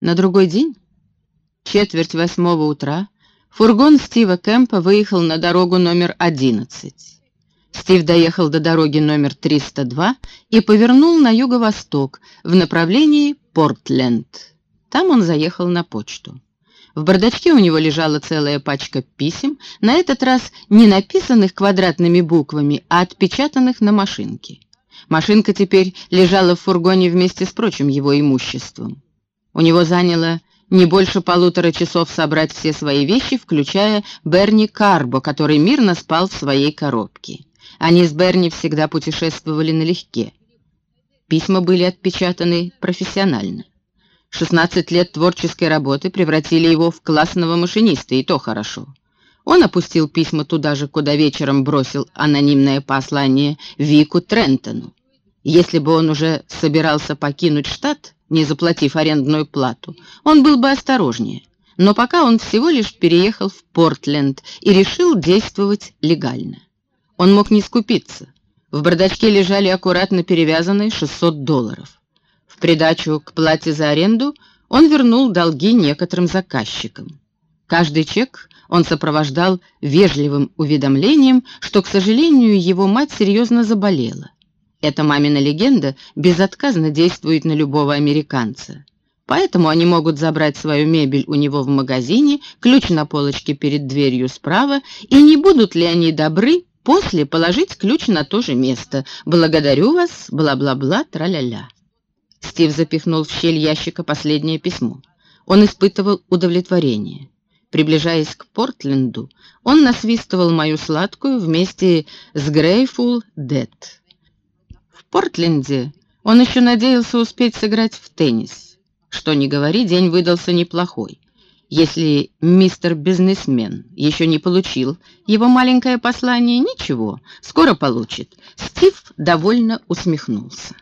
На другой день, четверть восьмого утра, фургон Стива Кэмпа выехал на дорогу номер 11. Стив доехал до дороги номер 302 и повернул на юго-восток в направлении Портленд. Там он заехал на почту. В бардачке у него лежала целая пачка писем, на этот раз не написанных квадратными буквами, а отпечатанных на машинке. Машинка теперь лежала в фургоне вместе с прочим его имуществом. У него заняло не больше полутора часов собрать все свои вещи, включая Берни Карбо, который мирно спал в своей коробке. Они с Берни всегда путешествовали налегке. Письма были отпечатаны профессионально. 16 лет творческой работы превратили его в классного машиниста, и то хорошо. Он опустил письма туда же, куда вечером бросил анонимное послание Вику Трентону. Если бы он уже собирался покинуть штат, не заплатив арендную плату, он был бы осторожнее. Но пока он всего лишь переехал в Портленд и решил действовать легально. Он мог не скупиться. В бардачке лежали аккуратно перевязанные 600 долларов. В придачу к плате за аренду он вернул долги некоторым заказчикам. Каждый чек он сопровождал вежливым уведомлением, что, к сожалению, его мать серьезно заболела. Эта мамина легенда безотказно действует на любого американца. Поэтому они могут забрать свою мебель у него в магазине, ключ на полочке перед дверью справа, и не будут ли они добры после положить ключ на то же место. Благодарю вас, бла-бла-бла, тра-ля-ля. Стив запихнул в щель ящика последнее письмо. Он испытывал удовлетворение. Приближаясь к Портленду, он насвистывал мою сладкую вместе с Грейфул Дед. Портленде он еще надеялся успеть сыграть в теннис. Что ни говори, день выдался неплохой. Если мистер бизнесмен еще не получил его маленькое послание, ничего, скоро получит. Стив довольно усмехнулся.